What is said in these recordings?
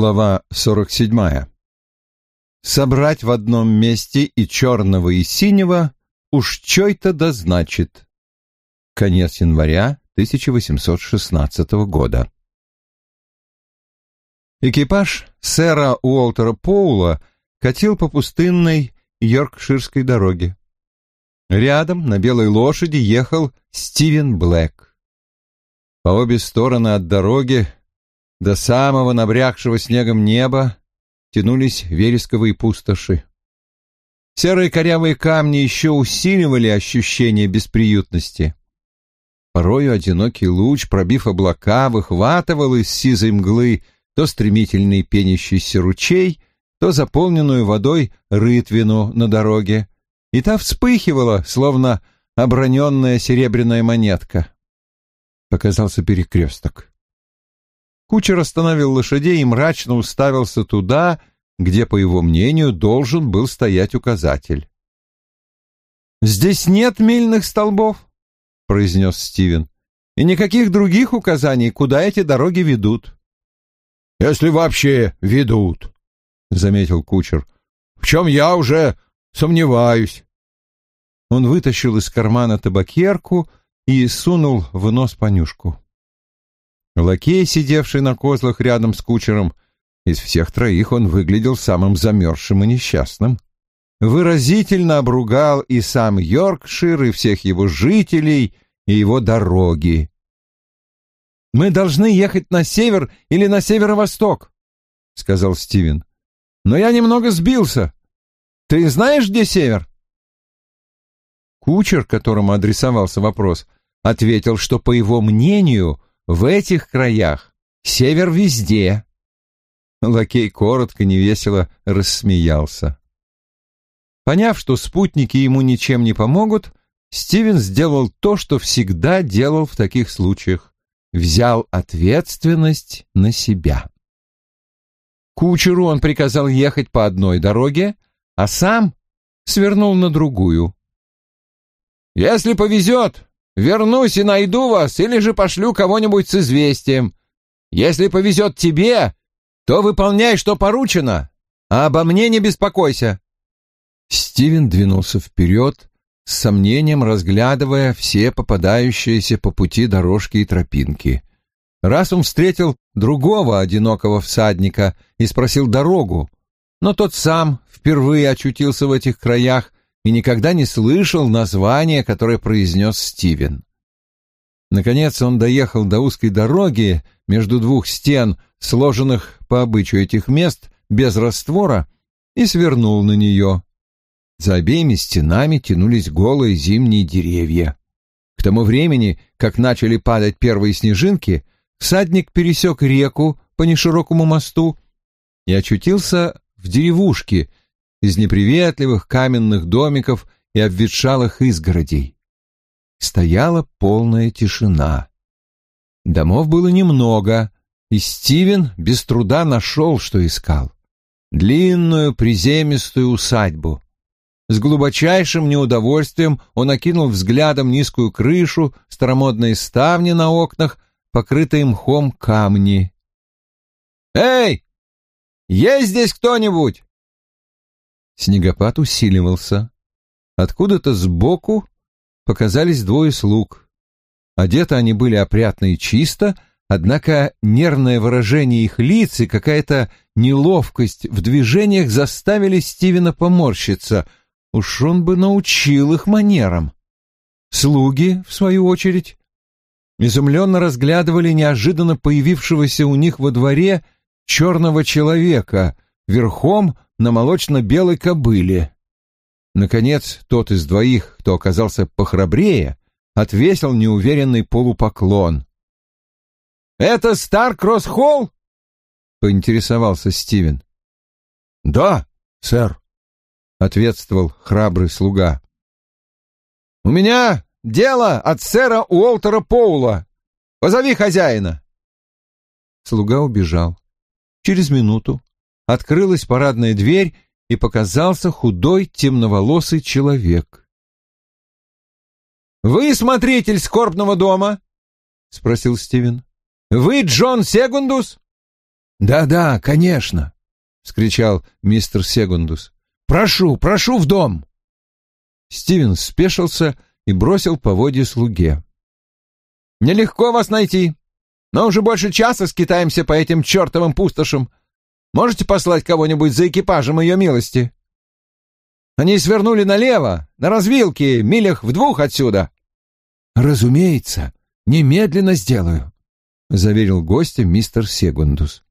Глава 47. Собрать в одном месте и черного, и синего уж чой-то да значит. Конец января 1816 года. Экипаж сэра Уолтера Поула катил по пустынной Йоркширской дороге. Рядом на белой лошади ехал Стивен Блэк. По обе стороны от дороги до самого набрякшего снегом неба тянулись вересковые пустоши. Серые корявые камни еще усиливали ощущение бесприютности. Порою одинокий луч, пробив облака, выхватывал из сизой мглы то стремительный пенящийся ручей, то заполненную водой рытвину на дороге, и та вспыхивала, словно оброненная серебряная монетка. Показался перекресток. Кучер остановил лошадей и мрачно уставился туда, где, по его мнению, должен был стоять указатель. «Здесь нет мильных столбов», — произнес Стивен, — «и никаких других указаний, куда эти дороги ведут». «Если вообще ведут», — заметил кучер, — «в чем я уже сомневаюсь». Он вытащил из кармана табакерку и сунул в нос понюшку. Лакей, сидевший на козлах рядом с кучером, из всех троих он выглядел самым замерзшим и несчастным. Выразительно обругал и сам Йоркшир, и всех его жителей, и его дороги. «Мы должны ехать на север или на северо-восток», — сказал Стивен. «Но я немного сбился. Ты знаешь, где север?» Кучер, которому адресовался вопрос, ответил, что, по его мнению, в этих краях север везде. Лакей коротко, невесело рассмеялся. Поняв, что спутники ему ничем не помогут, Стивен сделал то, что всегда делал в таких случаях. Взял ответственность на себя. Кучеру он приказал ехать по одной дороге, а сам свернул на другую. «Если повезет, Вернусь и найду вас, или же пошлю кого-нибудь с известием. Если повезет тебе, то выполняй, что поручено, а обо мне не беспокойся». Стивен двинулся вперед, с сомнением разглядывая все попадающиеся по пути дорожки и тропинки. Раз он встретил другого одинокого всадника и спросил дорогу, но тот сам впервые очутился в этих краях и никогда не слышал названия, которое произнес Стивен. Наконец он доехал до узкой дороги между двух стен, сложенных по обычаю этих мест без раствора, и свернул на нее. За обеими стенами тянулись голые зимние деревья. К тому времени, как начали падать первые снежинки, всадник пересек реку по неширокому мосту и очутился в деревушке, из неприветливых каменных домиков и обветшалых изгородей. Стояла полная тишина. Домов было немного, и Стивен без труда нашел, что искал. Длинную приземистую усадьбу. С глубочайшим неудовольствием он окинул взглядом низкую крышу, старомодные ставни на окнах, покрытые мхом камни. «Эй! Есть здесь кто-нибудь?» Снегопад усиливался. Откуда-то сбоку показались двое слуг. Одеты они были опрятно и чисто, однако нервное выражение их лиц и какая-то неловкость в движениях заставили Стивена поморщиться. Уж он бы научил их манерам. Слуги, в свою очередь, изумленно разглядывали неожиданно появившегося у них во дворе черного человека, верхом на молочно-белой кобыле. Наконец, тот из двоих, кто оказался похрабрее, отвесил неуверенный полупоклон. «Это Старкросс Холл?» — поинтересовался Стивен. «Да, сэр», — ответствовал храбрый слуга. «У меня дело от сэра Уолтера Поула. Позови хозяина». Слуга убежал. Через минуту открылась парадная дверь, и показался худой темноволосый человек. «Вы смотритель скорбного дома?» — спросил Стивен. «Вы Джон Сегундус?» «Да-да, конечно!» — вскричал мистер Сегундус. «Прошу, прошу в дом!» Стивен спешился и бросил поводья слуге. «Нелегко вас найти, но уже больше часа скитаемся по этим чертовым пустошам. Можете послать кого-нибудь за экипажем ее милости?» Они свернули налево, на развилке, милях в двух отсюда. «Разумеется, немедленно сделаю», — заверил гостя мистер Сегундус.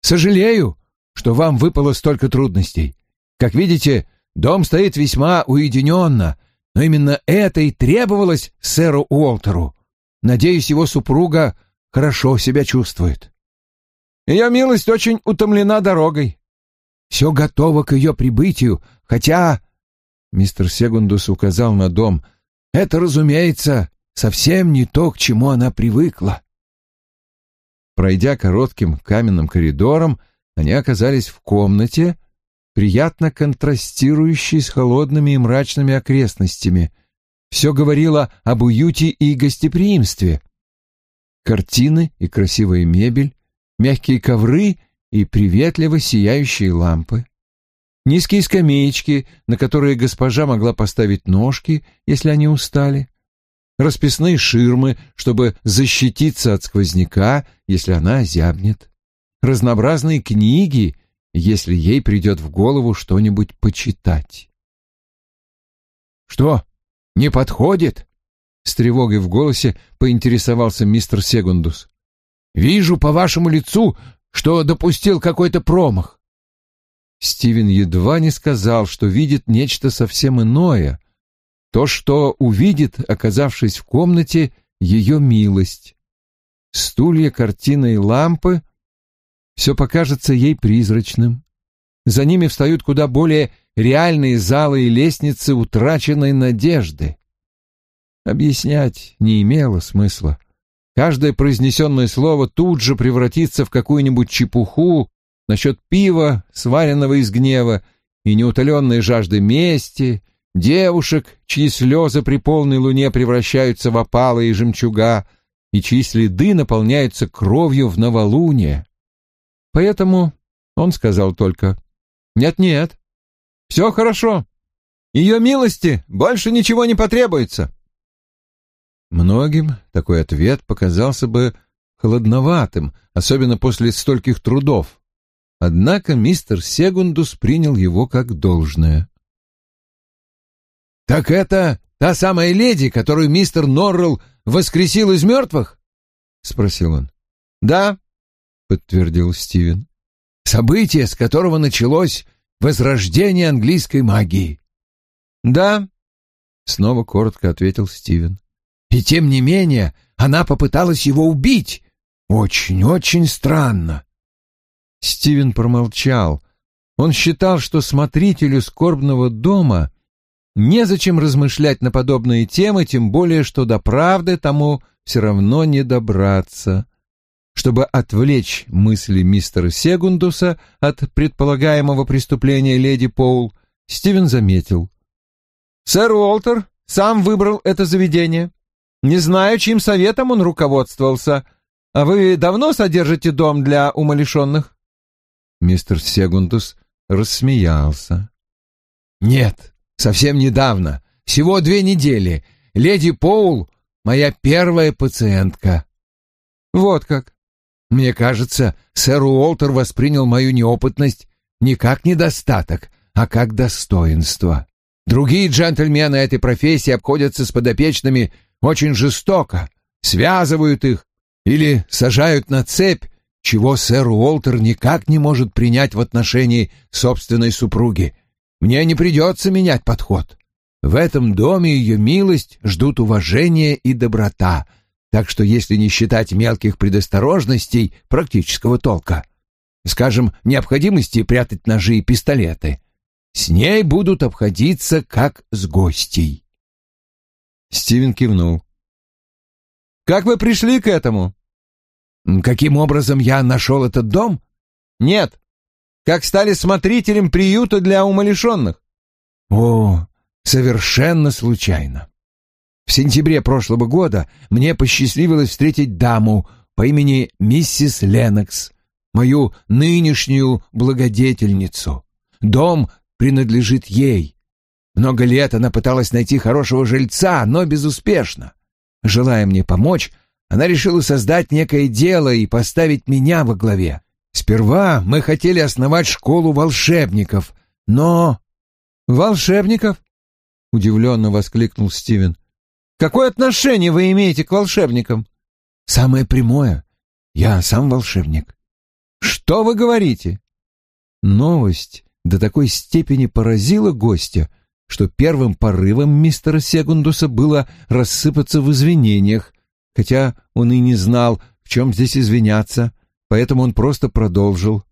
«Сожалею, что вам выпало столько трудностей. Как видите, дом стоит весьма уединенно, но именно это и требовалось сэру Уолтеру. Надеюсь, его супруга хорошо себя чувствует». «Ее милость очень утомлена дорогой». «Все готово к ее прибытию, хотя...» Мистер Сегундус указал на дом. «Это, разумеется, совсем не то, к чему она привыкла. Пройдя коротким каменным коридором, они оказались в комнате, приятно контрастирующей с холодными и мрачными окрестностями. Все говорило об уюте и гостеприимстве. Картины и красивая мебель, мягкие ковры и приветливо сияющие лампы. Низкие скамеечки, на которые госпожа могла поставить ножки, если они устали расписные ширмы, чтобы защититься от сквозняка, если она озябнет, разнообразные книги, если ей придет в голову что-нибудь почитать. «Что, не подходит?» — с тревогой в голосе поинтересовался мистер Сегундус. «Вижу по вашему лицу, что допустил какой-то промах». Стивен едва не сказал, что видит нечто совсем иное, то, что увидит, оказавшись в комнате, ее милость. Стулья, картины и лампы — все покажется ей призрачным. За ними встают куда более реальные залы и лестницы утраченной надежды. Объяснять не имело смысла. Каждое произнесенное слово тут же превратится в какую-нибудь чепуху насчет пива, сваренного из гнева, и неутоленной жажды мести, девушек, чьи слезы при полной луне превращаются в опалы и жемчуга, и чьи следы наполняются кровью в новолуние. Поэтому он сказал только «Нет-нет, все хорошо, ее милости больше ничего не потребуется». Многим такой ответ показался бы холодноватым, особенно после стольких трудов. Однако мистер Сегундус принял его как должное. «Так это та самая леди, которую мистер Норрелл воскресил из мертвых?» — спросил он. «Да», — подтвердил Стивен. «Событие, с которого началось возрождение английской магии». «Да», — снова коротко ответил Стивен. «И тем не менее она попыталась его убить. Очень-очень странно». Стивен промолчал. Он считал, что смотрителю скорбного дома Незачем размышлять на подобные темы, тем более, что до правды тому все равно не добраться. Чтобы отвлечь мысли мистера Сегундуса от предполагаемого преступления леди Поул, Стивен заметил. «Сэр Уолтер сам выбрал это заведение. Не знаю, чьим советом он руководствовался. А вы давно содержите дом для умалишенных?» Мистер Сегундус рассмеялся. «Нет, Совсем недавно, всего две недели, леди Поул — моя первая пациентка. Вот как. Мне кажется, сэр Уолтер воспринял мою неопытность не как недостаток, а как достоинство. Другие джентльмены этой профессии обходятся с подопечными очень жестоко, связывают их или сажают на цепь, чего сэр Уолтер никак не может принять в отношении собственной супруги. Мне не придется менять подход. В этом доме ее милость ждут уважения и доброта, так что если не считать мелких предосторожностей практического толка, скажем, необходимости прятать ножи и пистолеты, с ней будут обходиться как с гостей. Стивен кивнул. «Как вы пришли к этому?» «Каким образом я нашел этот дом?» «Нет, как стали смотрителем приюта для умалишенных. О, совершенно случайно. В сентябре прошлого года мне посчастливилось встретить даму по имени миссис Ленокс. мою нынешнюю благодетельницу. Дом принадлежит ей. Много лет она пыталась найти хорошего жильца, но безуспешно. Желая мне помочь, она решила создать некое дело и поставить меня во главе. Сперва мы хотели основать школу волшебников, но... «Волшебников?» — удивленно воскликнул Стивен. «Какое отношение вы имеете к волшебникам?» «Самое прямое. Я сам волшебник». «Что вы говорите?» Новость до такой степени поразила гостя, что первым порывом мистера Сегундуса было рассыпаться в извинениях, хотя он и не знал, в чем здесь извиняться, поэтому он просто продолжил.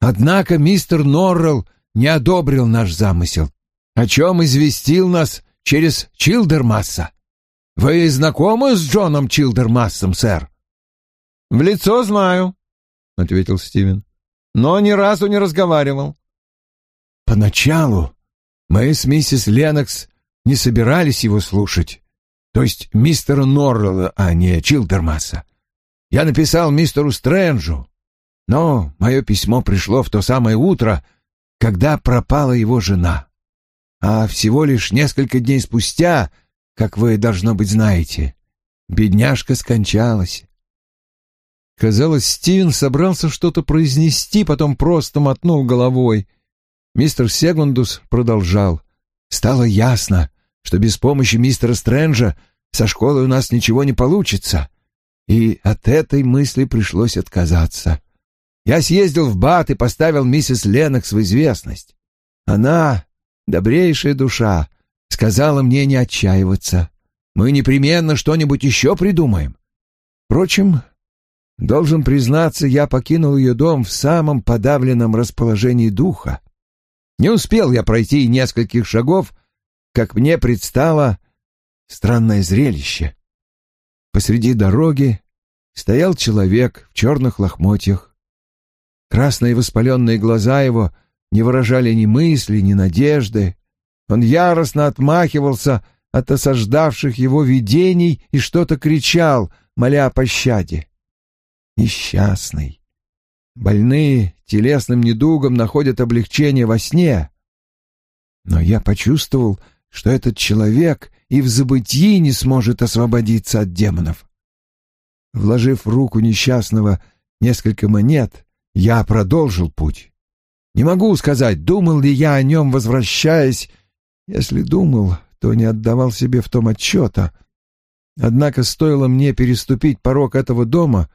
«Однако мистер Норрелл не одобрил наш замысел, о чем известил нас через Чилдермасса. Вы знакомы с Джоном Чилдермассом, сэр?» «В лицо знаю», — ответил Стивен, — «но ни разу не разговаривал». «Поначалу мы с миссис Ленокс не собирались его слушать, то есть мистера Норрелла, а не Чилдермасса. Я написал мистеру Стрэнджу, но мое письмо пришло в то самое утро, когда пропала его жена. А всего лишь несколько дней спустя, как вы, должно быть, знаете, бедняжка скончалась. Казалось, Стивен собрался что-то произнести, потом просто мотнул головой. Мистер Сегундус продолжал. «Стало ясно, что без помощи мистера Стрэнджа со школой у нас ничего не получится, и от этой мысли пришлось отказаться. Я съездил в Бат и поставил миссис Ленокс в известность. Она, добрейшая душа, сказала мне не отчаиваться. Мы непременно что-нибудь еще придумаем. Впрочем, должен признаться, я покинул ее дом в самом подавленном расположении духа. Не успел я пройти нескольких шагов, как мне предстало странное зрелище. Посреди дороги стоял человек в черных лохмотьях. Красные воспаленные глаза его не выражали ни мысли, ни надежды. Он яростно отмахивался от осаждавших его видений и что-то кричал, моля о пощаде. Несчастный. Больные телесным недугом находят облегчение во сне. Но я почувствовал, что этот человек и в забытии не сможет освободиться от демонов. Вложив в руку несчастного несколько монет, я продолжил путь. Не могу сказать, думал ли я о нем, возвращаясь. Если думал, то не отдавал себе в том отчета. Однако стоило мне переступить порог этого дома,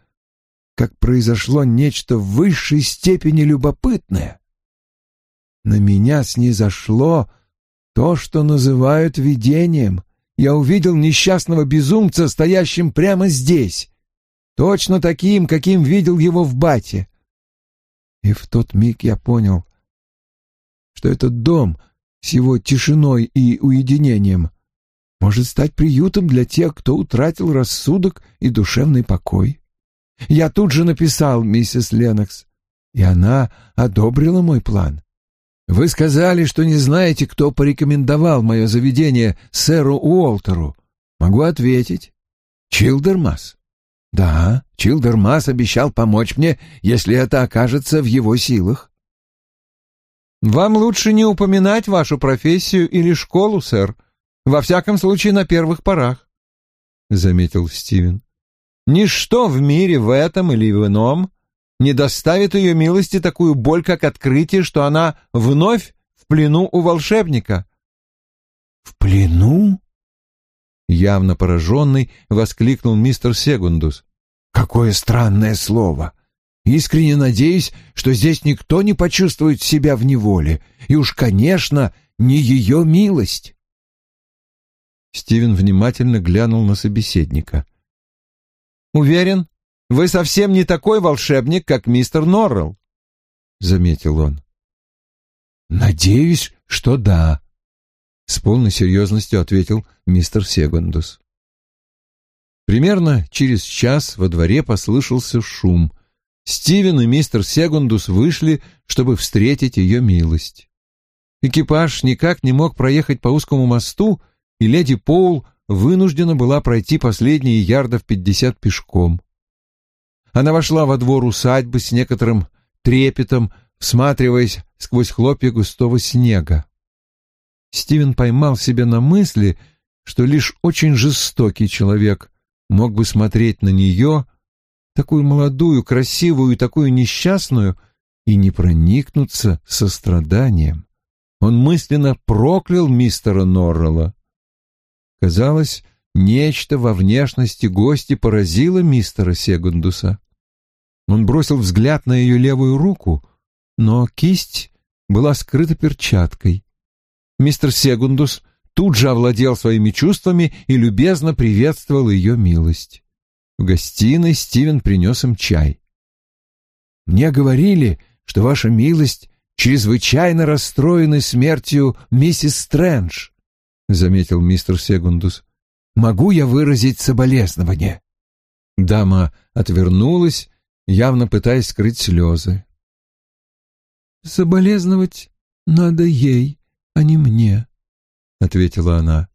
как произошло нечто в высшей степени любопытное. На меня снизошло то, что называют видением. Я увидел несчастного безумца, стоящим прямо здесь, точно таким, каким видел его в бате. И в тот миг я понял, что этот дом с его тишиной и уединением может стать приютом для тех, кто утратил рассудок и душевный покой. Я тут же написал миссис Ленокс, и она одобрила мой план. Вы сказали, что не знаете, кто порекомендовал мое заведение сэру Уолтеру. Могу ответить. Чилдермас. Да, Чилдермас обещал помочь мне, если это окажется в его силах. Вам лучше не упоминать вашу профессию или школу, сэр. Во всяком случае, на первых порах, — заметил Стивен. Ничто в мире в этом или в ином не доставит ее милости такую боль, как открытие, что она вновь в плену у волшебника. «В плену?» Явно пораженный, воскликнул мистер Сегундус. «Какое странное слово! Искренне надеюсь, что здесь никто не почувствует себя в неволе, и уж, конечно, не ее милость!» Стивен внимательно глянул на собеседника. Уверен, вы совсем не такой волшебник, как мистер Норрелл, — заметил он. «Надеюсь, что да», — с полной серьезностью ответил мистер Сегундус. Примерно через час во дворе послышался шум. Стивен и мистер Сегундус вышли, чтобы встретить ее милость. Экипаж никак не мог проехать по узкому мосту, и леди Поул вынуждена была пройти последние ярдов пятьдесят пешком. Она вошла во двор усадьбы с некоторым трепетом, всматриваясь сквозь хлопья густого снега. Стивен поймал себя на мысли, что лишь очень жестокий человек мог бы смотреть на нее, такую молодую, красивую и такую несчастную, и не проникнуться состраданием. Он мысленно проклял мистера Норрелла. Казалось, нечто во внешности гости поразило мистера Сегундуса. Он бросил взгляд на ее левую руку, но кисть была скрыта перчаткой. Мистер Сегундус тут же овладел своими чувствами и любезно приветствовал ее милость. В гостиной Стивен принес им чай. «Мне говорили, что ваша милость чрезвычайно расстроены смертью миссис Стрэндж», — заметил мистер Сегундус. «Могу я выразить соболезнование?» Дама отвернулась, явно пытаясь скрыть слезы. «Соболезновать надо ей, а не мне», — ответила она.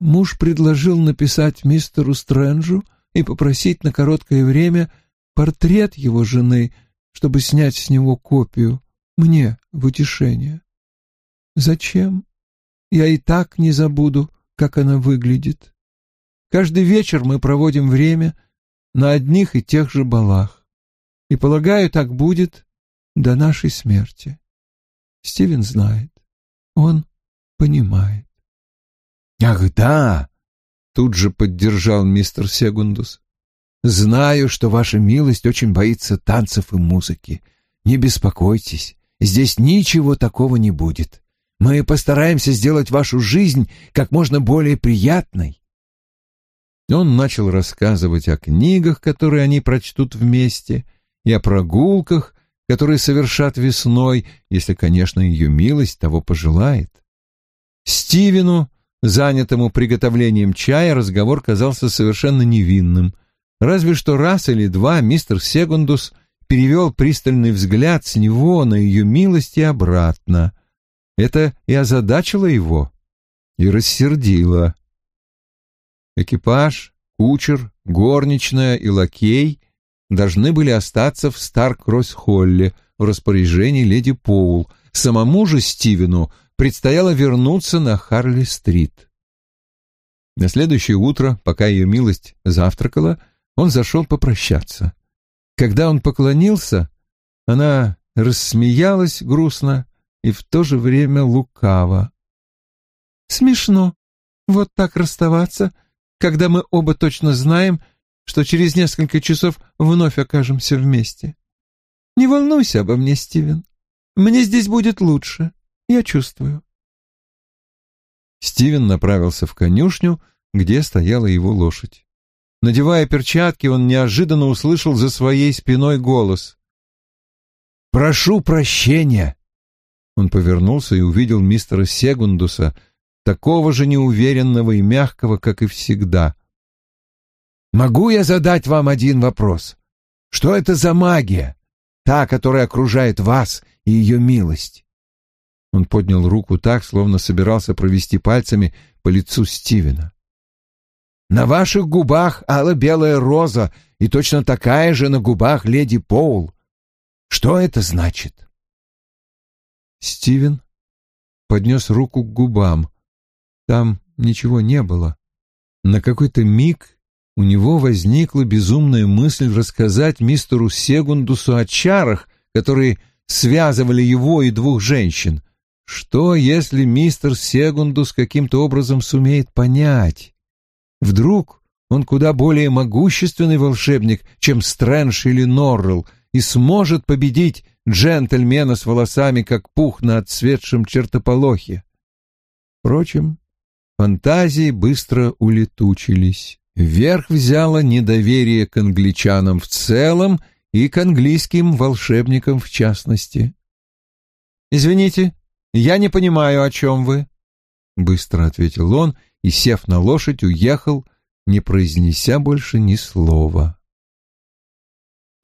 «Муж предложил написать мистеру Стрэнджу и попросить на короткое время портрет его жены, чтобы снять с него копию, мне в утешение. Зачем? Я и так не забуду, как она выглядит. Каждый вечер мы проводим время на одних и тех же балах. И, полагаю, так будет до нашей смерти. Стивен знает. Он понимает. «Ах, да!» — тут же поддержал мистер Сегундус. «Знаю, что ваша милость очень боится танцев и музыки. Не беспокойтесь, здесь ничего такого не будет. Мы постараемся сделать вашу жизнь как можно более приятной». Он начал рассказывать о книгах, которые они прочтут вместе, и о прогулках, которые совершат весной, если, конечно, ее милость того пожелает. Стивену, занятому приготовлением чая, разговор казался совершенно невинным. Разве что раз или два мистер Сегундус перевел пристальный взгляд с него на ее милость и обратно. Это и озадачило его, и рассердило. Экипаж, кучер, горничная и лакей должны были остаться в Старк-Кросс-Холле в распоряжении леди Поул. Самому же Стивену предстояло вернуться на Харли-стрит. На следующее утро, пока ее милость завтракала, он зашел попрощаться. Когда он поклонился, она рассмеялась грустно и в то же время лукаво. «Смешно. Вот так расставаться, когда мы оба точно знаем, что через несколько часов вновь окажемся вместе. Не волнуйся обо мне, Стивен. Мне здесь будет лучше. Я чувствую. Стивен направился в конюшню, где стояла его лошадь. Надевая перчатки, он неожиданно услышал за своей спиной голос. «Прошу прощения!» Он повернулся и увидел мистера Сегундуса, такого же неуверенного и мягкого, как и всегда. «Могу я задать вам один вопрос? Что это за магия, та, которая окружает вас и ее милость?» Он поднял руку так, словно собирался провести пальцами по лицу Стивена. «На ваших губах ало-белая роза, и точно такая же на губах леди Поул. Что это значит?» Стивен поднес руку к губам. Там ничего не было. На какой-то миг у него возникла безумная мысль рассказать мистеру Сегундусу о чарах, которые связывали его и двух женщин. Что, если мистер Сегундус каким-то образом сумеет понять? Вдруг он куда более могущественный волшебник, чем Стрэндж или Норрелл, и сможет победить джентльмена с волосами, как пух на отцветшем чертополохе. Впрочем, фантазии быстро улетучились. Вверх взяло недоверие к англичанам в целом и к английским волшебникам в частности. «Извините, «Я не понимаю, о чем вы», — быстро ответил он и, сев на лошадь, уехал, не произнеся больше ни слова.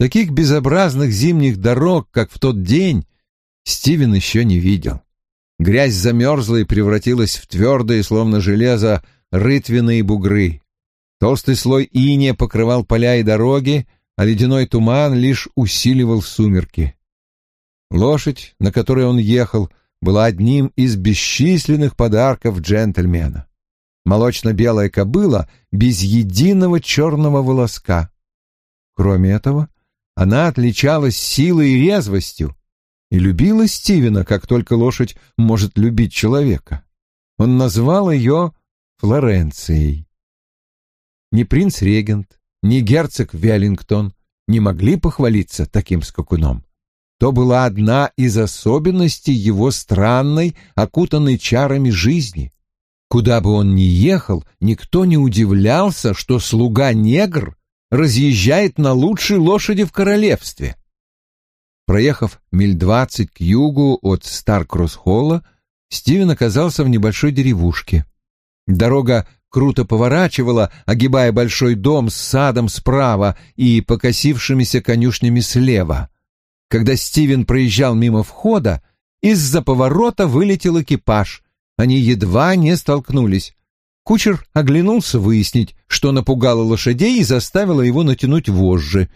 Таких безобразных зимних дорог, как в тот день, Стивен еще не видел. Грязь замерзла и превратилась в твердые, словно железо, рытвенные бугры. Толстый слой иния покрывал поля и дороги, а ледяной туман лишь усиливал сумерки. Лошадь, на которой он ехал, была одним из бесчисленных подарков джентльмена. Молочно-белая кобыла без единого черного волоска. Кроме этого, она отличалась силой и резвостью и любила Стивена, как только лошадь может любить человека. Он назвал ее Флоренцией. Ни принц-регент, ни герцог Веллингтон не могли похвалиться таким скакуном. То была одна из особенностей его странной, окутанной чарами жизни. Куда бы он ни ехал, никто не удивлялся, что слуга-негр разъезжает на лучшей лошади в королевстве. Проехав миль двадцать к югу от Старкросс-Холла, Стивен оказался в небольшой деревушке. Дорога круто поворачивала, огибая большой дом с садом справа и покосившимися конюшнями слева. Когда Стивен проезжал мимо входа, из-за поворота вылетел экипаж. Они едва не столкнулись. Кучер оглянулся выяснить, что напугало лошадей и заставило его натянуть вожжи.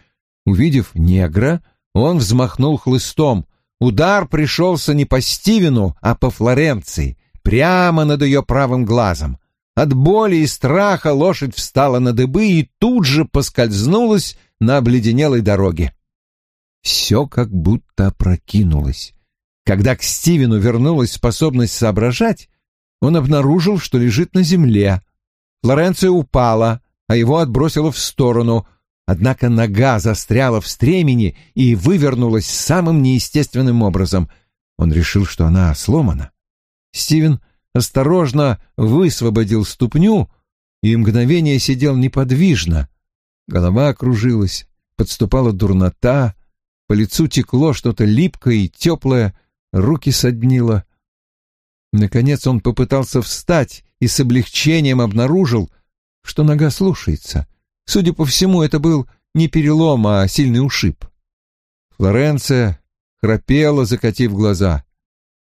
Увидев негра, он взмахнул хлыстом. Удар пришелся не по Стивену, а по Флоренции, прямо над ее правым глазом. От боли и страха лошадь встала на дыбы и тут же поскользнулась на обледенелой дороге. Все как будто опрокинулось. Когда к Стивену вернулась способность соображать, он обнаружил, что лежит на земле. Флоренция упала, а его отбросило в сторону, однако нога застряла в стремени и вывернулась самым неестественным образом. Он решил, что она сломана. Стивен осторожно высвободил ступню и мгновение сидел неподвижно. Голова окружилась, подступала дурнота, по лицу текло что-то липкое и теплое, руки соднило — Наконец он попытался встать и с облегчением обнаружил, что нога слушается. Судя по всему, это был не перелом, а сильный ушиб. Флоренция храпела, закатив глаза.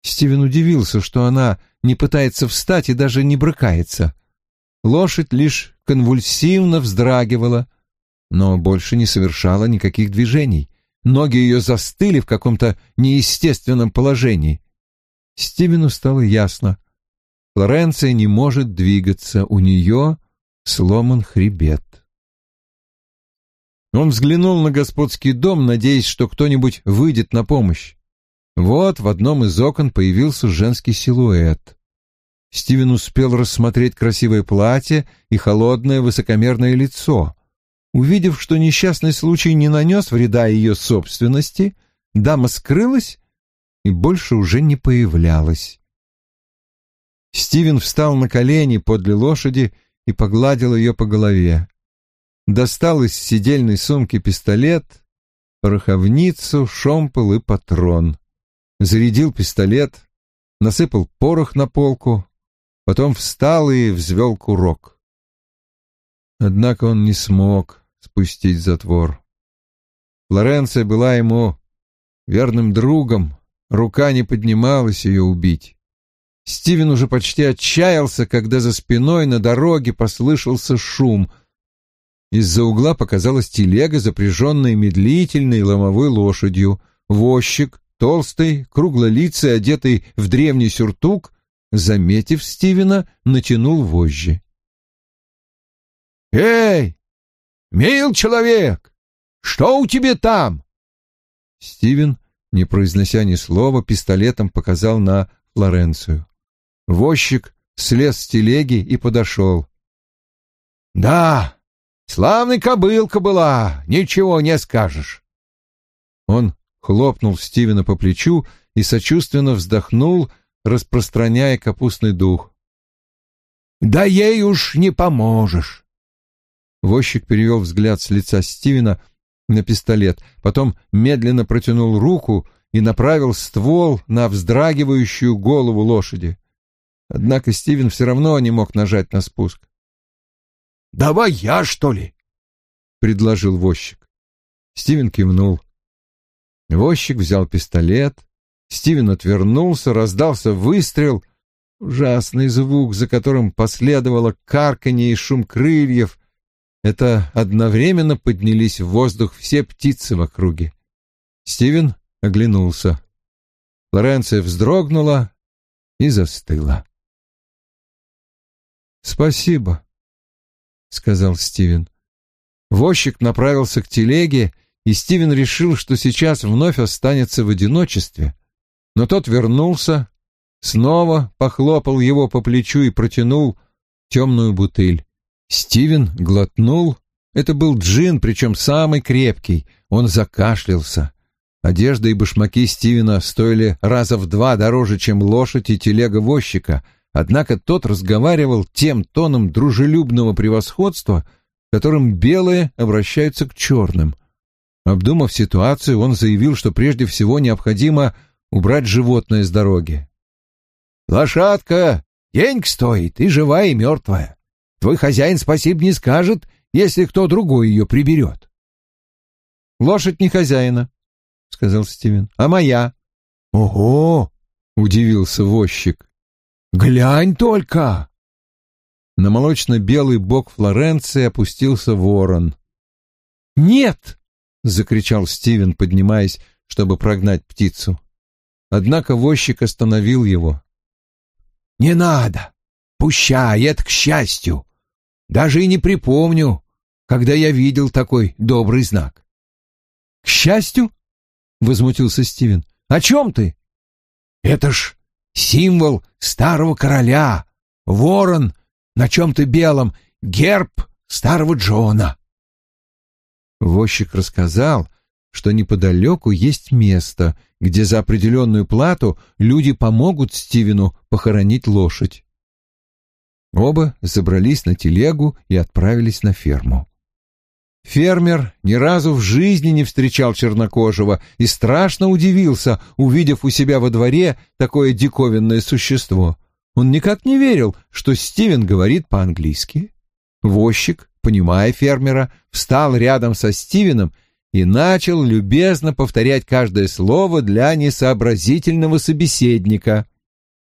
Стивен удивился, что она не пытается встать и даже не брыкается. Лошадь лишь конвульсивно вздрагивала, но больше не совершала никаких движений. Ноги ее застыли в каком-то неестественном положении. Стивену стало ясно. Флоренция не может двигаться, у нее сломан хребет. Он взглянул на господский дом, надеясь, что кто-нибудь выйдет на помощь. Вот в одном из окон появился женский силуэт. Стивен успел рассмотреть красивое платье и холодное высокомерное лицо. Увидев, что несчастный случай не нанес вреда ее собственности, дама скрылась и больше уже не появлялась. Стивен встал на колени подле лошади и погладил ее по голове. Достал из сидельной сумки пистолет, пороховницу, шомпол и патрон. Зарядил пистолет, насыпал порох на полку, потом встал и взвел курок. Однако он не смог спустить затвор. Флоренция была ему верным другом, Рука не поднималась ее убить. Стивен уже почти отчаялся, когда за спиной на дороге послышался шум. Из-за угла показалась телега, запряженная медлительной ломовой лошадью. Возчик, толстый, круглолицый, одетый в древний сюртук, заметив Стивена, натянул вожжи. «Эй, мил человек, что у тебя там?» Стивен не произнося ни слова, пистолетом показал на Флоренцию. Возчик слез с телеги и подошел. «Да, славный кобылка была, ничего не скажешь». Он хлопнул Стивена по плечу и сочувственно вздохнул, распространяя капустный дух. «Да ей уж не поможешь». Возчик перевел взгляд с лица Стивена на пистолет, потом медленно протянул руку и направил ствол на вздрагивающую голову лошади. Однако Стивен все равно не мог нажать на спуск. «Давай я, что ли?» — предложил возчик. Стивен кивнул. Возчик взял пистолет. Стивен отвернулся, раздался выстрел. Ужасный звук, за которым последовало карканье и шум крыльев. Это одновременно поднялись в воздух все птицы в округе. Стивен оглянулся. Флоренция вздрогнула и застыла. «Спасибо», — сказал Стивен. Возчик направился к телеге, и Стивен решил, что сейчас вновь останется в одиночестве. Но тот вернулся, снова похлопал его по плечу и протянул темную бутыль. Стивен глотнул. Это был джин, причем самый крепкий. Он закашлялся. Одежда и башмаки Стивена стоили раза в два дороже, чем лошадь и телега возчика, однако тот разговаривал тем тоном дружелюбного превосходства, которым белые обращаются к черным. Обдумав ситуацию, он заявил, что прежде всего необходимо убрать животное с дороги. «Лошадка денег стоит, и живая, и мертвая. Твой хозяин спасибо не скажет, если кто другой ее приберет». «Лошадь не хозяина», — сказал Стивен, — «а моя». «Ого!» — удивился возчик. «Глянь только!» На молочно-белый бок Флоренции опустился ворон. «Нет!» — закричал Стивен, поднимаясь, чтобы прогнать птицу. Однако возчик остановил его. «Не надо! Пущай, это к счастью! Даже и не припомню, когда я видел такой добрый знак». «К счастью?» — возмутился Стивен. «О чем ты?» «Это ж символ старого короля, ворон на чем-то белом, герб старого Джона». Возчик рассказал, что неподалеку есть место, где за определенную плату люди помогут Стивену похоронить лошадь. Оба забрались на телегу и отправились на ферму. Фермер ни разу в жизни не встречал чернокожего и страшно удивился, увидев у себя во дворе такое диковинное существо. Он никак не верил, что Стивен говорит по-английски. Возчик понимая фермера, встал рядом со Стивеном и начал любезно повторять каждое слово для несообразительного собеседника.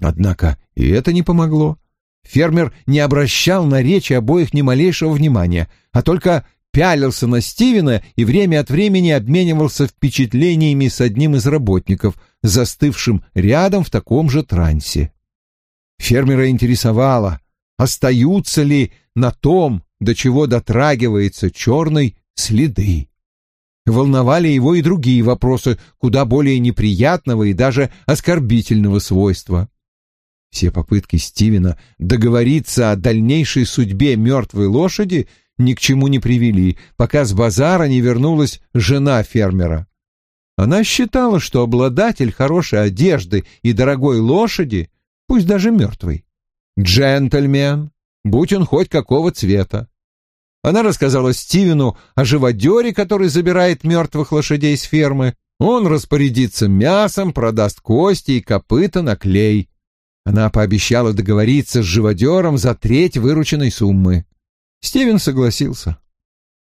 Однако и это не помогло. Фермер не обращал на речи обоих ни малейшего внимания, а только пялился на Стивена и время от времени обменивался впечатлениями с одним из работников, застывшим рядом в таком же трансе. Фермера интересовало, остаются ли на том, до чего дотрагивается черный, следы. Волновали его и другие вопросы, куда более неприятного и даже оскорбительного свойства. Все попытки Стивена договориться о дальнейшей судьбе мертвой лошади ни к чему не привели, пока с базара не вернулась жена фермера. Она считала, что обладатель хорошей одежды и дорогой лошади, пусть даже мертвый, джентльмен, будь он хоть какого цвета. Она рассказала Стивену о живодере, который забирает мертвых лошадей с фермы. Он распорядится мясом, продаст кости и копыта на клей. Она пообещала договориться с живодером за треть вырученной суммы. Стивен согласился.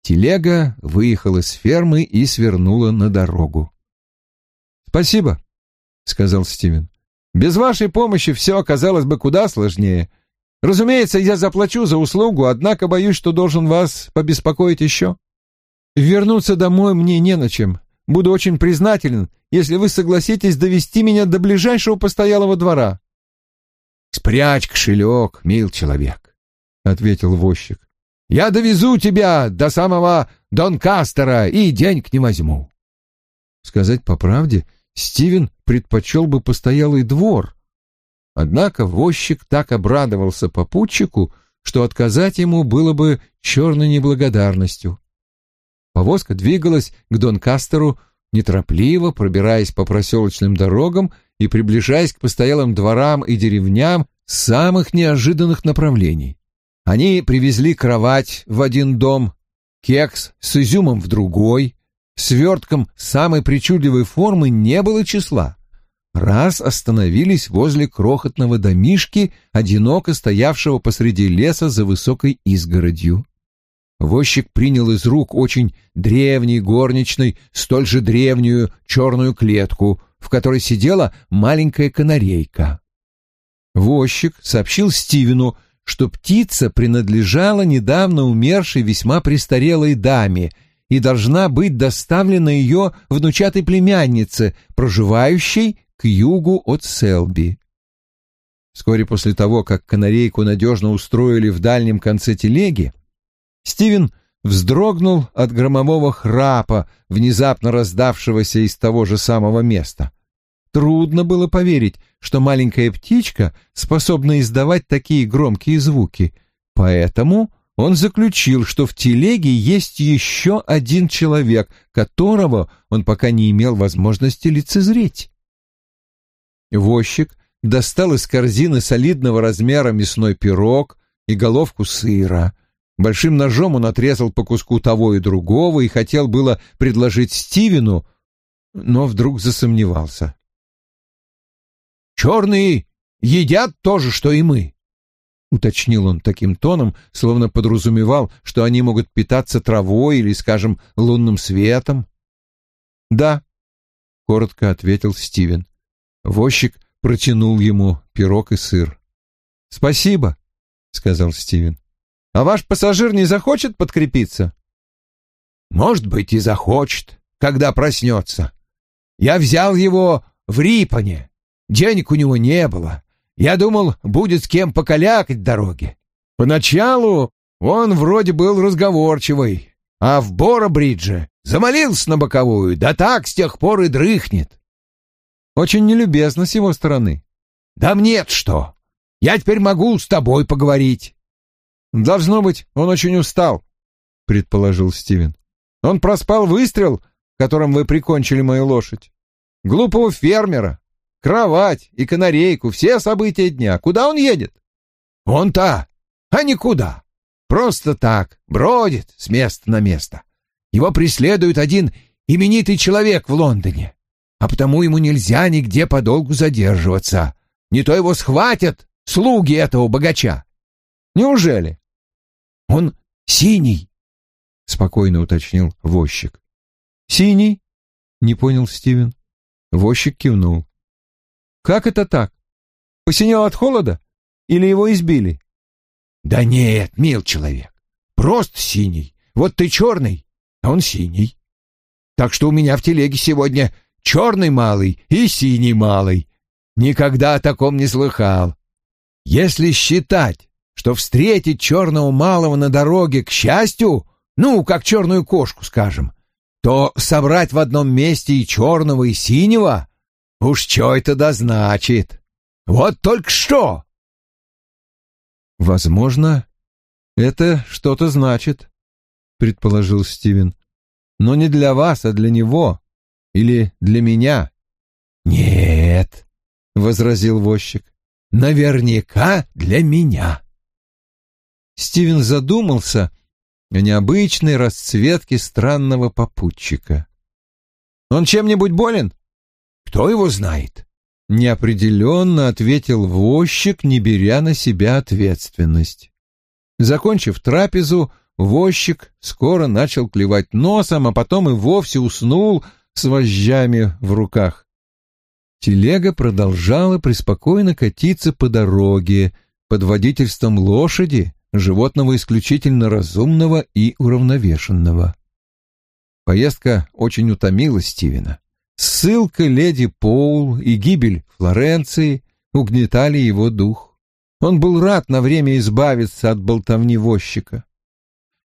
Телега выехала с фермы и свернула на дорогу. «Спасибо», — сказал Стивен. «Без вашей помощи все оказалось бы куда сложнее. Разумеется, я заплачу за услугу, однако боюсь, что должен вас побеспокоить еще. Вернуться домой мне не на чем. Буду очень признателен, если вы согласитесь довести меня до ближайшего постоялого двора. — Спрячь кошелек, мил человек, — ответил возчик. — Я довезу тебя до самого Донкастера и денег не возьму. Сказать по правде, Стивен предпочел бы постоялый двор, Однако возчик так обрадовался попутчику, что отказать ему было бы черной неблагодарностью. Повозка двигалась к Донкастеру, неторопливо пробираясь по проселочным дорогам и приближаясь к постоялым дворам и деревням самых неожиданных направлений. Они привезли кровать в один дом, кекс с изюмом в другой, свертком самой причудливой формы не было числа раз остановились возле крохотного домишки, одиноко стоявшего посреди леса за высокой изгородью. Возчик принял из рук очень древний горничный, столь же древнюю черную клетку, в которой сидела маленькая канарейка. Возчик сообщил Стивену, что птица принадлежала недавно умершей весьма престарелой даме и должна быть доставлена ее внучатой племяннице, проживающей к югу от Селби. Вскоре после того, как канарейку надежно устроили в дальнем конце телеги, Стивен вздрогнул от громового храпа, внезапно раздавшегося из того же самого места. Трудно было поверить, что маленькая птичка способна издавать такие громкие звуки, поэтому он заключил, что в телеге есть еще один человек, которого он пока не имел возможности лицезреть. Возчик достал из корзины солидного размера мясной пирог и головку сыра. Большим ножом он отрезал по куску того и другого и хотел было предложить Стивену, но вдруг засомневался. «Черные едят то же, что и мы», — уточнил он таким тоном, словно подразумевал, что они могут питаться травой или, скажем, лунным светом. «Да», — коротко ответил Стивен. Возчик протянул ему пирог и сыр. «Спасибо», — сказал Стивен. «А ваш пассажир не захочет подкрепиться?» «Может быть, и захочет, когда проснется. Я взял его в Рипане. Денег у него не было. Я думал, будет с кем покалякать дороги. Поначалу он вроде был разговорчивый, а в Бора-Бридже замолился на боковую, да так с тех пор и дрыхнет. Очень нелюбезно с его стороны. Да мне что? Я теперь могу с тобой поговорить. Должно быть, он очень устал, предположил Стивен. Он проспал выстрел, которым вы прикончили мою лошадь. Глупого фермера, кровать и канарейку, все события дня. Куда он едет? Он-то, а никуда. Просто так, бродит с места на место. Его преследует один именитый человек в Лондоне а потому ему нельзя нигде подолгу задерживаться. Не то его схватят слуги этого богача. Неужели? Он синий, — спокойно уточнил возчик. Синий? — не понял Стивен. Возчик кивнул. Как это так? Посинел от холода? Или его избили? Да нет, мил человек, просто синий. Вот ты черный, а он синий. Так что у меня в телеге сегодня черный малый и синий малый. Никогда о таком не слыхал. Если считать, что встретить черного малого на дороге к счастью, ну, как черную кошку, скажем, то собрать в одном месте и черного, и синего, уж что это да значит. Вот только что. Возможно, это что-то значит, предположил Стивен. Но не для вас, а для него. Или для меня? Нет, возразил возчик. Наверняка для меня. Стивен задумался о необычной расцветке странного попутчика. Он чем-нибудь болен? Кто его знает? Неопределенно ответил возчик, не беря на себя ответственность. Закончив трапезу, возчик скоро начал клевать носом, а потом и вовсе уснул, с вожжами в руках. Телега продолжала преспокойно катиться по дороге под водительством лошади, животного исключительно разумного и уравновешенного. Поездка очень утомила Стивена. Ссылка леди Поул и гибель Флоренции угнетали его дух. Он был рад на время избавиться от болтовни возчика.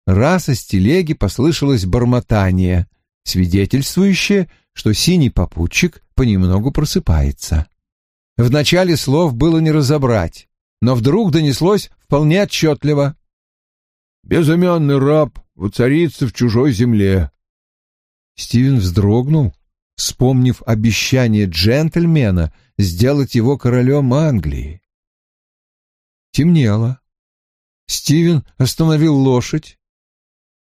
Раз из телеги послышалось бормотание, свидетельствующее, что синий попутчик понемногу просыпается. В начале слов было не разобрать, но вдруг донеслось вполне отчетливо. «Безымянный раб воцарится в чужой земле». Стивен вздрогнул, вспомнив обещание джентльмена сделать его королем Англии. Темнело. Стивен остановил лошадь,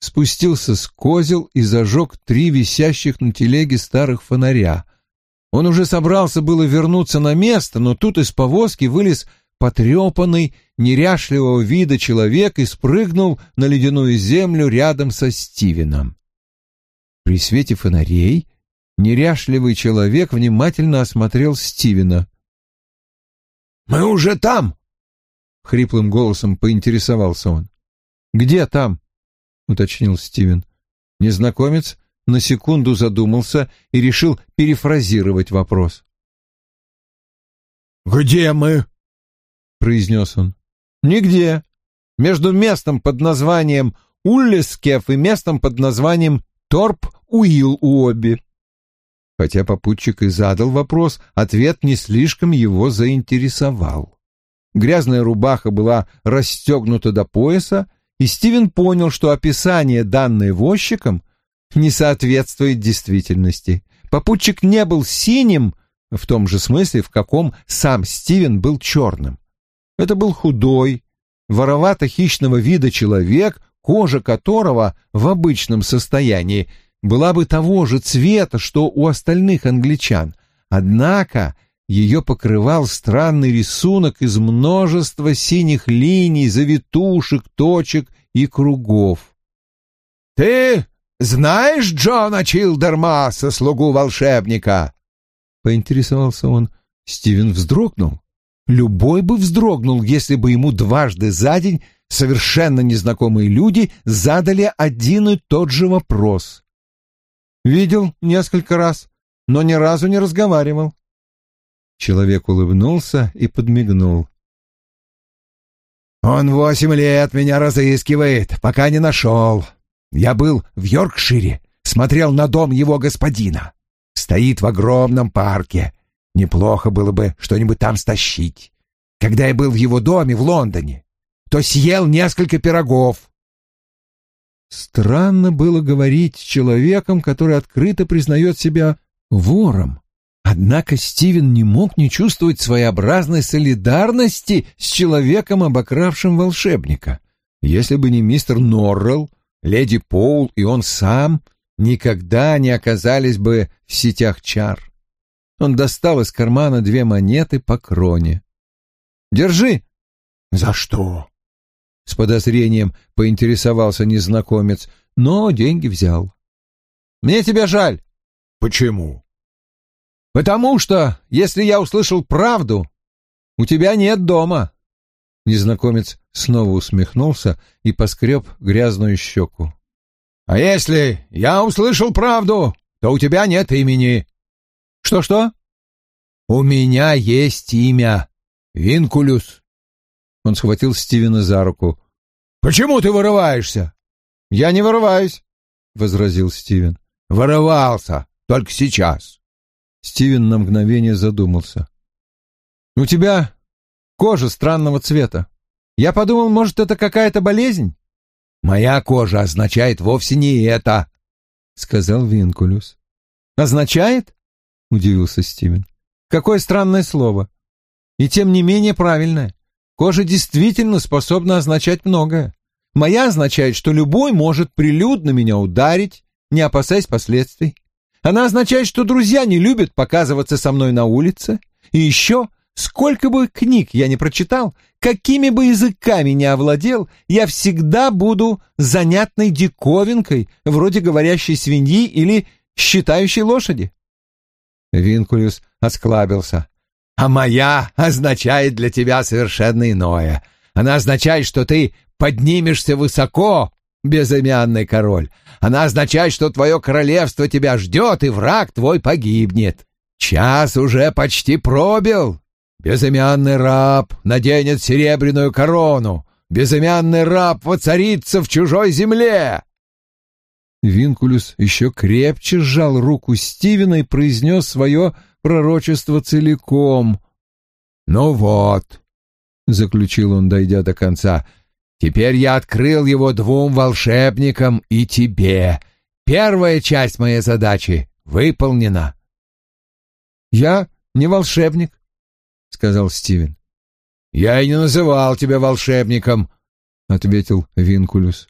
спустился с козел и зажег три висящих на телеге старых фонаря. Он уже собрался было вернуться на место, но тут из повозки вылез потрепанный, неряшливого вида человек и спрыгнул на ледяную землю рядом со Стивеном. При свете фонарей неряшливый человек внимательно осмотрел Стивена. «Мы уже там!» — хриплым голосом поинтересовался он. «Где там?» — уточнил Стивен. Незнакомец на секунду задумался и решил перефразировать вопрос. «Где мы?» — произнес он. «Нигде. Между местом под названием Уллескеф и местом под названием Торп-Уилл-Уобби». Хотя попутчик и задал вопрос, ответ не слишком его заинтересовал. Грязная рубаха была расстегнута до пояса, и Стивен понял, что описание, данное возчиком, не соответствует действительности. Попутчик не был синим, в том же смысле, в каком сам Стивен был черным. Это был худой, воровато-хищного вида человек, кожа которого в обычном состоянии была бы того же цвета, что у остальных англичан. Однако ее покрывал странный рисунок из множества синих линий, завитушек, точек и кругов. «Ты знаешь Джона Чилдермаса, слугу волшебника?» — поинтересовался он. Стивен вздрогнул. Любой бы вздрогнул, если бы ему дважды за день совершенно незнакомые люди задали один и тот же вопрос. Видел несколько раз, но ни разу не разговаривал. Человек улыбнулся и подмигнул. «Он восемь лет меня разыскивает, пока не нашел. Я был в Йоркшире, смотрел на дом его господина. Стоит в огромном парке. Неплохо было бы что-нибудь там стащить. Когда я был в его доме в Лондоне, то съел несколько пирогов. Странно было говорить с человеком, который открыто признает себя вором. Однако Стивен не мог не чувствовать своеобразной солидарности с человеком, обокравшим волшебника. Если бы не мистер Норрелл, леди Поул и он сам, никогда не оказались бы в сетях чар. Он достал из кармана две монеты по кроне. «Держи!» «За что?» С подозрением поинтересовался незнакомец, но деньги взял. «Мне тебя жаль». «Почему?» «Потому что, если я услышал правду, у тебя нет дома». Незнакомец снова усмехнулся и поскреб грязную щеку. «А если я услышал правду, то у тебя нет имени». «Что-что?» «У меня есть имя. Винкулюс». Он схватил Стивена за руку. «Почему ты вырываешься?» «Я не вырываюсь», — возразил Стивен. «Вырывался, только сейчас». Стивен на мгновение задумался. «У тебя кожа странного цвета. Я подумал, может, это какая-то болезнь?» «Моя кожа означает вовсе не это», — сказал Винкулюс. «Означает?» — удивился Стивен. «Какое странное слово. И тем не менее правильное. Кожа действительно способна означать многое. Моя означает, что любой может прилюдно меня ударить, не опасаясь последствий. Она означает, что друзья не любят показываться со мной на улице. И еще, сколько бы книг я не прочитал, какими бы языками не овладел, я всегда буду занятной диковинкой, вроде говорящей свиньи или считающей лошади. Винкулюс осклабился. «А моя означает для тебя совершенно иное. Она означает, что ты поднимешься высоко, безымянный король. Она означает, что твое королевство тебя ждет, и враг твой погибнет. Час уже почти пробил. Безымянный раб наденет серебряную корону. Безымянный раб воцарится в чужой земле. Винкулюс еще крепче сжал руку Стивена и произнес свое пророчество целиком. «Ну вот», — заключил он, дойдя до конца, — «теперь я открыл его двум волшебникам и тебе. Первая часть моей задачи выполнена». «Я не волшебник», — сказал Стивен. «Я и не называл тебя волшебником», — ответил Винкулюс.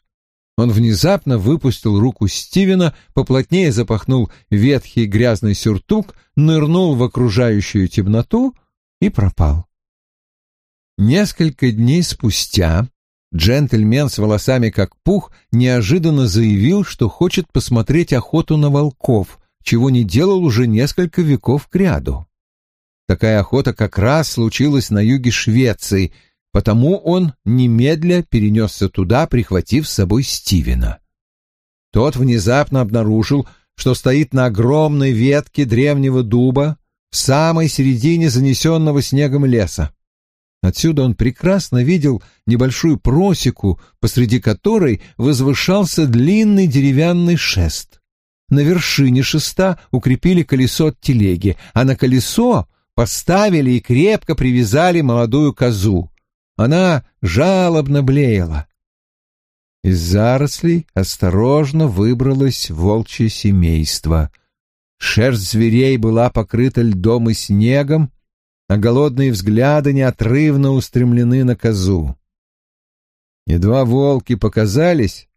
Он внезапно выпустил руку Стивена, поплотнее запахнул ветхий грязный сюртук, нырнул в окружающую темноту и пропал. Несколько дней спустя джентльмен с волосами как пух неожиданно заявил, что хочет посмотреть охоту на волков, чего не делал уже несколько веков кряду. Такая охота как раз случилась на юге Швеции, потому он немедля перенесся туда, прихватив с собой Стивена. Тот внезапно обнаружил, что стоит на огромной ветке древнего дуба в самой середине занесенного снегом леса. Отсюда он прекрасно видел небольшую просеку, посреди которой возвышался длинный деревянный шест. На вершине шеста укрепили колесо от телеги, а на колесо поставили и крепко привязали молодую козу. Она жалобно блеяла. Из зарослей осторожно выбралось волчье семейство. Шерсть зверей была покрыта льдом и снегом, а голодные взгляды неотрывно устремлены на козу. Едва волки показались,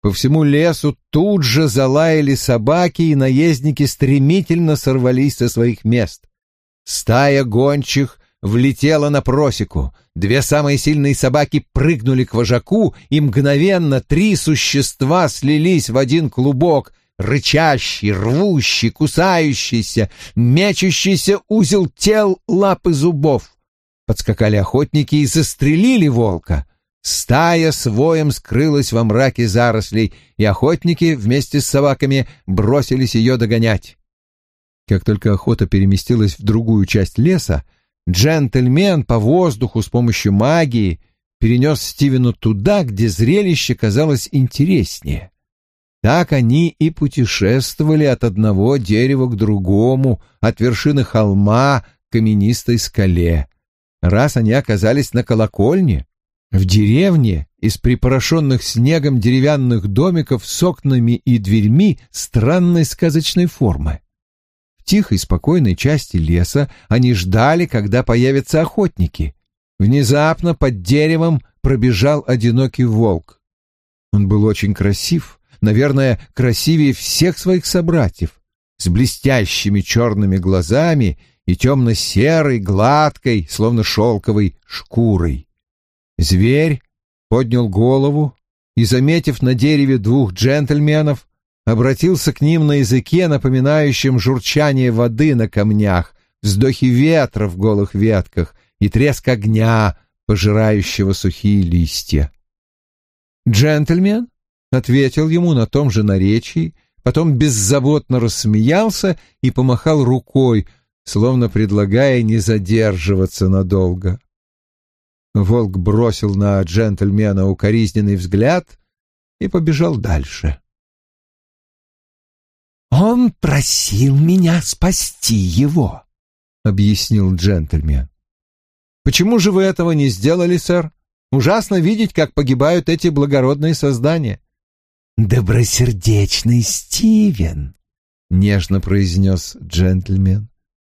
по всему лесу тут же залаяли собаки, и наездники стремительно сорвались со своих мест. Стая гончих влетела на просеку. Две самые сильные собаки прыгнули к вожаку, и мгновенно три существа слились в один клубок — рычащий, рвущий, кусающийся, мечущийся узел тел, лап и зубов. Подскакали охотники и застрелили волка. Стая с воем скрылась во мраке зарослей, и охотники вместе с собаками бросились ее догонять. Как только охота переместилась в другую часть леса, джентльмен по воздуху с помощью магии перенес Стивену туда, где зрелище казалось интереснее. Так они и путешествовали от одного дерева к другому, от вершины холма к каменистой скале. Раз они оказались на колокольне, в деревне из припорошенных снегом деревянных домиков с окнами и дверьми странной сказочной формы. В тихой спокойной части леса они ждали, когда появятся охотники. Внезапно под деревом пробежал одинокий волк. Он был очень красив, наверное, красивее всех своих собратьев, с блестящими черными глазами и темно-серой, гладкой, словно шелковой, шкурой. Зверь поднял голову и, заметив на дереве двух джентльменов, обратился к ним на языке, напоминающем журчание воды на камнях, вздохи ветра в голых ветках и треск огня, пожирающего сухие листья. Джентльмен ответил ему на том же наречии, потом беззаботно рассмеялся и помахал рукой, словно предлагая не задерживаться надолго. Волк бросил на джентльмена укоризненный взгляд и побежал дальше. «Он просил меня спасти его», — объяснил джентльмен. «Почему же вы этого не сделали, сэр? Ужасно видеть, как погибают эти благородные создания добросердечный Стивен», — нежно произнес джентльмен.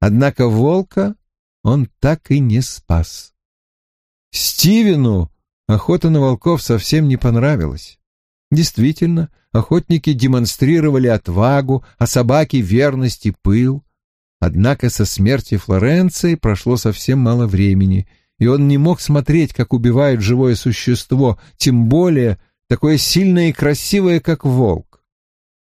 Однако волка он так и не спас. Стивену охота на волков совсем не понравилась. Действительно, охотники демонстрировали отвагу, а собаки — верность и пыл. Однако со смерти Флоренции прошло совсем мало времени, и он не мог смотреть, как убивают живое существо, тем более — такое сильное и красивое, как волк.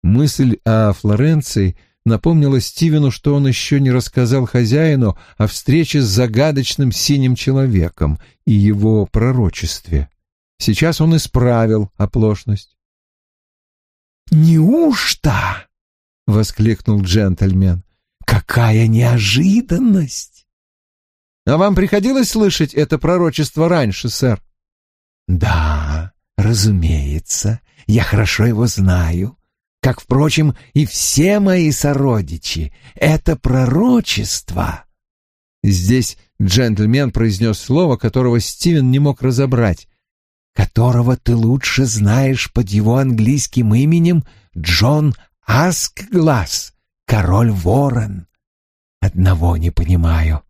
Мысль о Флоренции напомнила Стивену, что он еще не рассказал хозяину о встрече с загадочным синим человеком и его пророчестве. Сейчас он исправил оплошность. «Неужто?» — воскликнул джентльмен. «Какая неожиданность!» «А вам приходилось слышать это пророчество раньше, сэр?» «Да, Разумеется, я хорошо его знаю, как, впрочем, и все мои сородичи. Это пророчество. Здесь джентльмен произнес слово, которого Стивен не мог разобрать. Которого ты лучше знаешь под его английским именем Джон Аскглаз, король ворон. Одного не понимаю,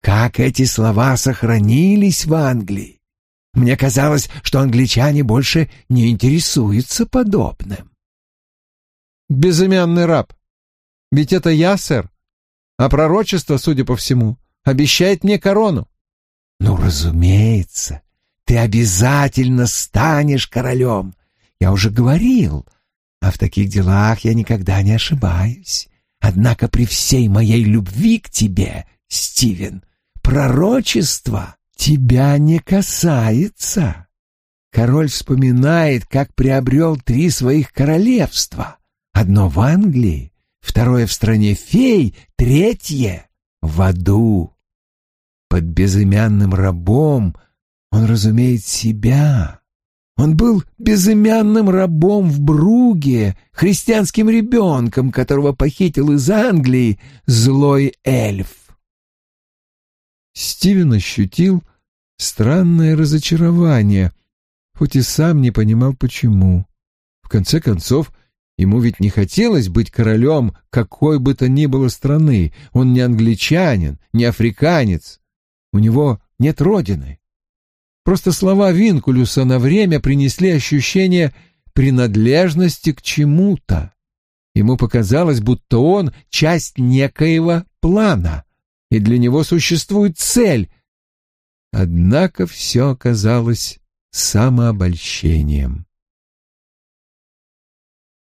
как эти слова сохранились в Англии. Мне казалось, что англичане больше не интересуются подобным. Безымянный раб. Ведь это я, сэр. А пророчество, судя по всему, обещает мне корону. Ну, разумеется, ты обязательно станешь королем. Я уже говорил, а в таких делах я никогда не ошибаюсь. Однако при всей моей любви к тебе, Стивен, пророчество тебя не касается. Король вспоминает, как приобрел три своих королевства. Одно в Англии, второе в стране фей, третье в аду. Под безымянным рабом он разумеет себя. Он был безымянным рабом в Бруге, христианским ребенком, которого похитил из Англии злой эльф. Стивен ощутил странное разочарование, хоть и сам не понимал, почему. В конце концов, ему ведь не хотелось быть королем какой бы то ни было страны. Он не англичанин, не африканец. У него нет родины. Просто слова Винкулюса на время принесли ощущение принадлежности к чему-то. Ему показалось, будто он часть некоего плана, и для него существует цель. Однако все оказалось самообольщением.